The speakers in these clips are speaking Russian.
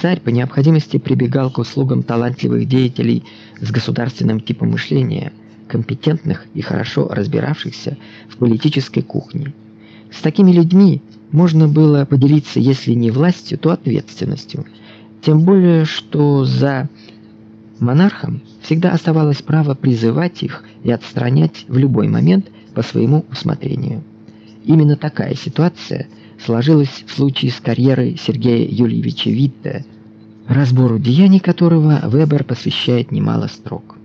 Царь по необходимости прибегал к услугам талантливых деятелей с государственным типом мышления, компетентных и хорошо разбиравшихся в политической кухне. С такими людьми можно было поделиться, если не властью, то ответственностью. Тем более, что за монархом всегда оставалось право призывать их и отстранять в любой момент по своему усмотрению. Именно такая ситуация сложилась в случае с карьерой Сергея Юльевича Витте, разбору деяний которого Вебер посвящает немало строк.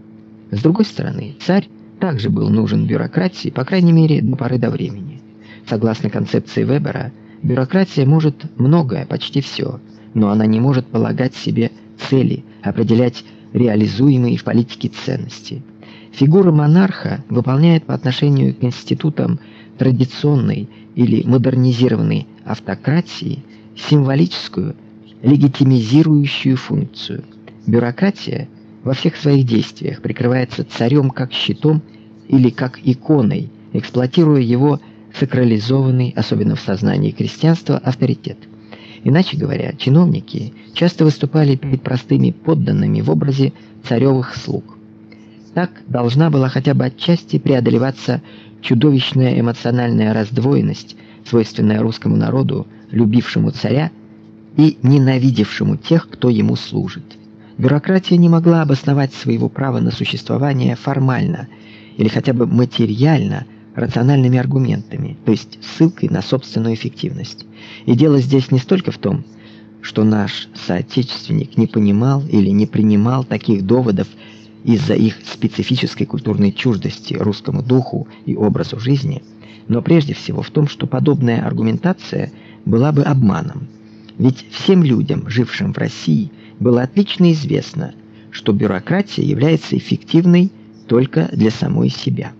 С другой стороны, царь также был нужен бюрократии, по крайней мере, до поры до времени. Согласно концепции Вебера, бюрократия может многое, почти все, но она не может полагать себе цели, определять реализуемые в политике ценности. Фигура монарха выполняет по отношению к институтам традиционной или модернизированной автократии символическую легитимизирующую функцию. Бюрократия во всех своих действиях прикрывается царем как щитом или как иконой, эксплуатируя его сакрализованный, особенно в сознании крестьянства, авторитет. Иначе говоря, чиновники часто выступали перед простыми подданными в образе царевых слуг. Так должна была хотя бы отчасти преодолеваться чудовищная эмоциональная раздвоенность, свойственная русскому народу, любившему царя и ненавидевшему тех, кто ему служит. Бюрократия не могла обосновать своего права на существование формально или хотя бы материально рациональными аргументами, то есть ссылкой на собственную эффективность. И дело здесь не столько в том, что наш соотечественник не понимал или не принимал таких доводов из-за их специфической культурной чуждости русскому духу и образу жизни, но прежде всего в том, что подобная аргументация была бы обманом. Ведь всем людям, жившим в России, было отлично известно, что бюрократия является эффективной только для самой себя.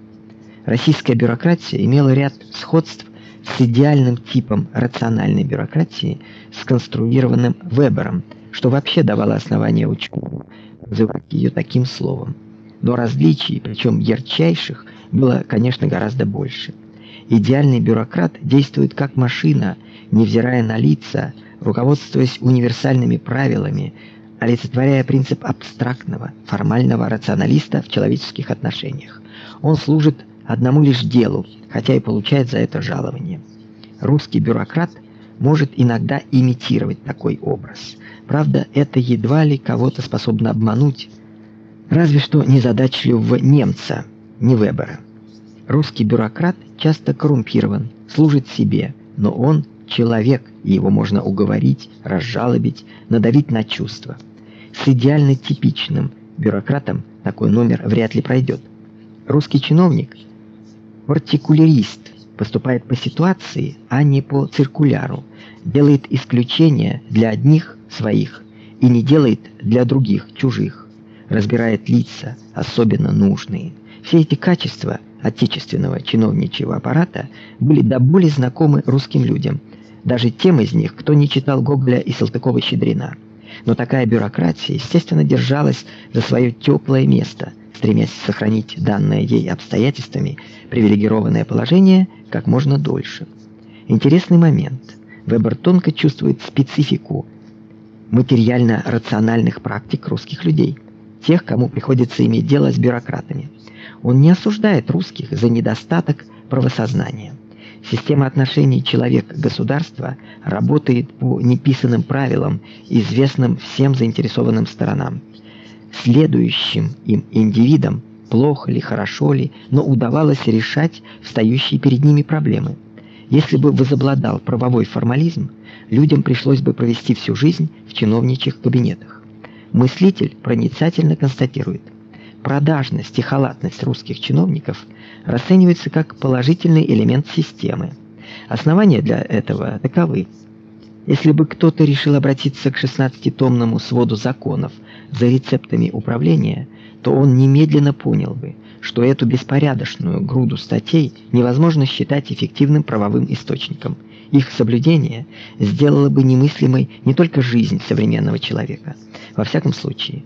Российская бюрократия имела ряд сходств с идеальным типом рациональной бюрократии, сконструированным Вебером, что вообще давало основание учёному называть ее таким словом. Но различий, причем ярчайших, было, конечно, гораздо больше. Идеальный бюрократ действует как машина, невзирая на лица, руководствуясь универсальными правилами, олицетворяя принцип абстрактного, формального рационалиста в человеческих отношениях. Он служит одному лишь делу, хотя и получает за это жалование. Русский бюрократ может иногда имитировать такой образ. Правда, это едва ли кого-то способно обмануть, разве что незадачливого немца, не Вебера. Русский бюрократ часто коррумпирован, служит себе, но он человек, и его можно уговорить, разжалобить, надавить на чувства. С идеально типичным бюрократом такой номер вряд ли пройдет. Русский чиновник партикулярист, поступает по ситуации, а не по циркуляру, делает исключения для одних своих и не делает для других чужих, разбирает лица, особенно нужные. Все эти качества отечественного чиновничьего аппарата были до боли знакомы русским людям, даже тем из них, кто не читал Гоголя и Салтыкова-Щедрина. Но такая бюрократия, естественно, держалась за свое теплое место, стремясь сохранить данное ей обстоятельствами привилегированное положение как можно дольше. Интересный момент. Вебер тонко чувствует специфику материально-рациональных практик русских людей, тех, кому приходится иметь дело с бюрократами. Он не осуждает русских за недостаток правосознания. Система отношений человек-государство работает по неписанным правилам, известным всем заинтересованным сторонам. Следующим им индивидам плохо ли, хорошо ли, но удавалось решать встающие перед ними проблемы. Если бы возобладал правовой формализм, людям пришлось бы провести всю жизнь в чиновничьих кабинетах. Мыслитель проницательно констатирует: продажность и халатность русских чиновников расцениваются как положительный элемент системы. Основания для этого таковы: если бы кто-то решил обратиться к 16-томному своду законов за рецептами управления, то он немедленно понял бы, что эту беспорядочную груду статей невозможно считать эффективным правовым источником. Их соблюдение сделало бы немыслимой не только жизнь современного человека, во всяком случае,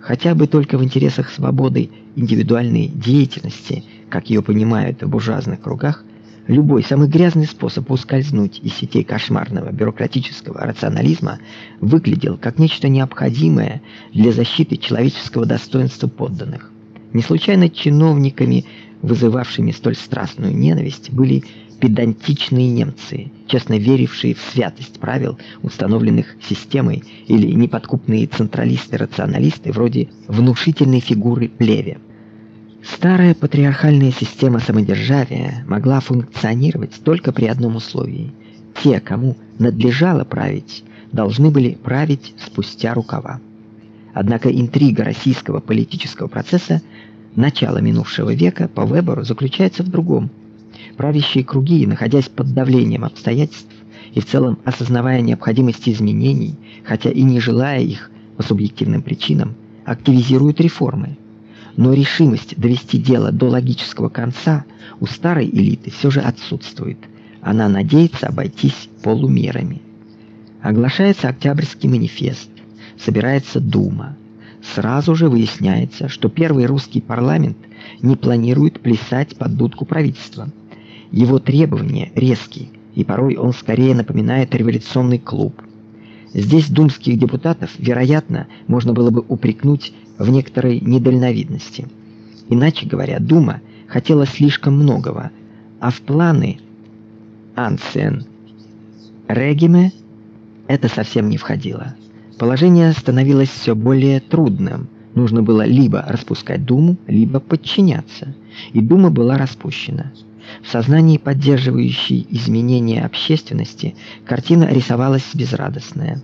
хотя бы только в интересах свободы индивидуальной деятельности, как ее понимают в буржуазных кругах, Любой самый грязный способ ускользнуть из сетей кошмарного бюрократического рационализма выглядел как нечто необходимое для защиты человеческого достоинства подданных. Не случайно чиновниками, вызывавшими столь страстную ненависть, были педантичные немцы, честно верившие в святость правил, установленных системой, или неподкупные централисты-рационалисты вроде внушительной фигуры Плеве. Старая патриархальная система самодержавия могла функционировать только при одном условии: те, кому надлежало править, должны были править спустя рукава. Однако интрига российского политического процесса начала минувшего века по Веберу заключается в другом. Правящие круги, находясь под давлением обстоятельств и в целом осознавая необходимость изменений, хотя и не желая их по субъективным причинам, активизируют реформы но решимость довести дело до логического конца у старой элиты все же отсутствует. Она надеется обойтись полумерами. Оглашается Октябрьский манифест, собирается дума. Сразу же выясняется, что первый русский парламент не планирует плясать под дудку правительства. Его требования резкие, и порой он скорее напоминает революционный клуб. Здесь думских депутатов, вероятно, можно было бы упрекнуть в некоторой недальновидности. Иначе говоря, Дума хотела слишком многого, а в планы Ансен Региме это совсем не входило. Положение становилось все более трудным. Нужно было либо распускать Думу, либо подчиняться. И Дума была распущена. В сознании поддерживающей изменения общественности картина рисовалась безрадостная.